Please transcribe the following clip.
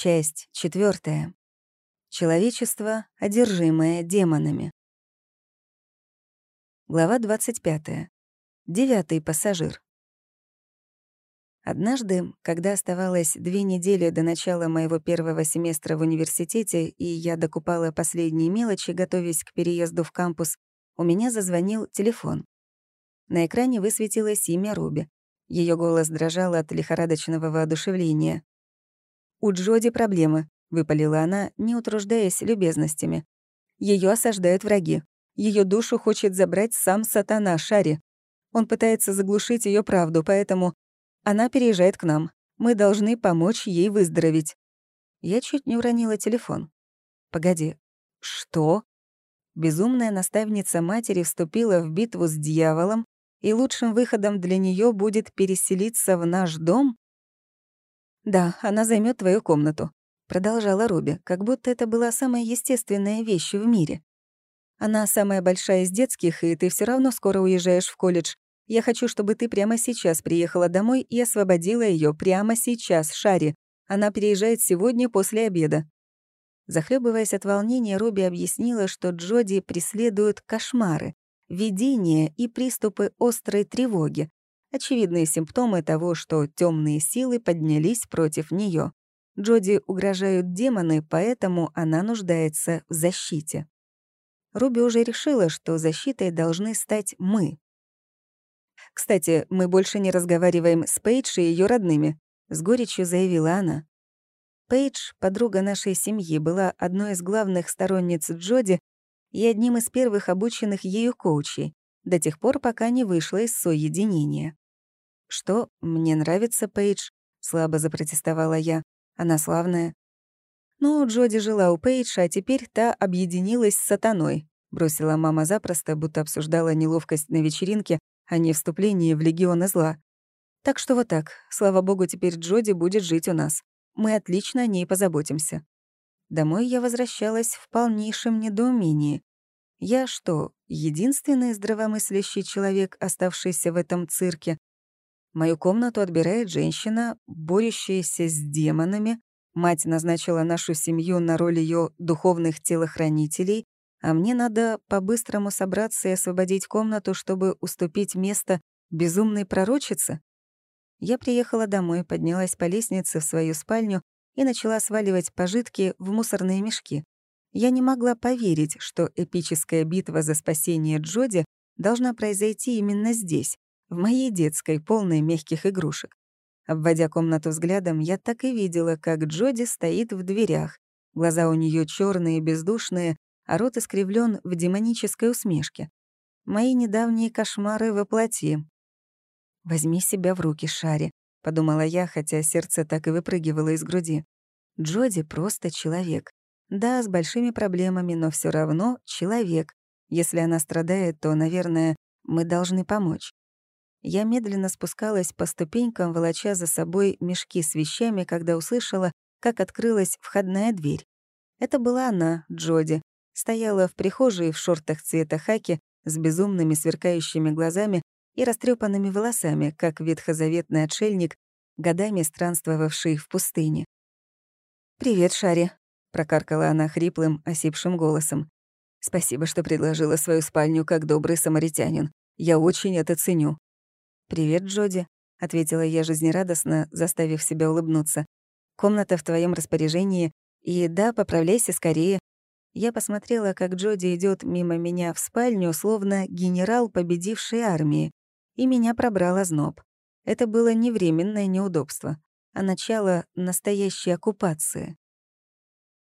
Часть четвертая. Человечество, одержимое демонами. Глава 25. Девятый пассажир. Однажды, когда оставалось две недели до начала моего первого семестра в университете, и я докупала последние мелочи, готовясь к переезду в кампус, у меня зазвонил телефон. На экране высветилось имя Руби. Ее голос дрожал от лихорадочного воодушевления. «У Джоди проблемы», — выпалила она, не утруждаясь любезностями. Ее осаждают враги. Ее душу хочет забрать сам сатана Шари. Он пытается заглушить ее правду, поэтому она переезжает к нам. Мы должны помочь ей выздороветь. Я чуть не уронила телефон. Погоди, что? Безумная наставница матери вступила в битву с дьяволом, и лучшим выходом для нее будет переселиться в наш дом? «Да, она займет твою комнату», — продолжала Руби, как будто это была самая естественная вещь в мире. «Она самая большая из детских, и ты все равно скоро уезжаешь в колледж. Я хочу, чтобы ты прямо сейчас приехала домой и освободила ее прямо сейчас, Шари. Она переезжает сегодня после обеда». Захлебываясь от волнения, Руби объяснила, что Джоди преследуют кошмары, видения и приступы острой тревоги, очевидные симптомы того, что темные силы поднялись против нее. Джоди угрожают демоны, поэтому она нуждается в защите. Руби уже решила, что защитой должны стать мы. «Кстати, мы больше не разговариваем с Пейдж и ее родными», — с горечью заявила она. Пейдж, подруга нашей семьи, была одной из главных сторонниц Джоди и одним из первых обученных ею коучей, до тех пор, пока не вышла из соединения. «Что? Мне нравится Пейдж», — слабо запротестовала я. «Она славная». «Ну, Джоди жила у Пейдж, а теперь та объединилась с сатаной», — бросила мама запросто, будто обсуждала неловкость на вечеринке, а не вступление в легионы зла. «Так что вот так. Слава богу, теперь Джоди будет жить у нас. Мы отлично о ней позаботимся». Домой я возвращалась в полнейшем недоумении. Я что, единственный здравомыслящий человек, оставшийся в этом цирке? Мою комнату отбирает женщина, борющаяся с демонами. Мать назначила нашу семью на роль ее духовных телохранителей, а мне надо по-быстрому собраться и освободить комнату, чтобы уступить место безумной пророчице. Я приехала домой, поднялась по лестнице в свою спальню и начала сваливать пожитки в мусорные мешки. Я не могла поверить, что эпическая битва за спасение Джоди должна произойти именно здесь, в моей детской, полной мягких игрушек. Обводя комнату взглядом, я так и видела, как Джоди стоит в дверях. Глаза у нее черные, бездушные, а рот искривлен в демонической усмешке. Мои недавние кошмары воплоти. «Возьми себя в руки, Шари», — подумала я, хотя сердце так и выпрыгивало из груди. Джоди просто человек. Да, с большими проблемами, но все равно человек. Если она страдает, то, наверное, мы должны помочь. Я медленно спускалась по ступенькам, волоча за собой мешки с вещами, когда услышала, как открылась входная дверь. Это была она, Джоди. Стояла в прихожей в шортах цвета хаки с безумными сверкающими глазами и растрепанными волосами, как ветхозаветный отшельник, годами странствовавший в пустыне. «Привет, Шари», — прокаркала она хриплым, осипшим голосом. «Спасибо, что предложила свою спальню как добрый самаритянин. Я очень это ценю». «Привет, Джоди», — ответила я жизнерадостно, заставив себя улыбнуться. «Комната в твоем распоряжении, и да, поправляйся скорее». Я посмотрела, как Джоди идет мимо меня в спальню, словно генерал победившей армии, и меня пробрал озноб. Это было не временное неудобство, а начало настоящей оккупации.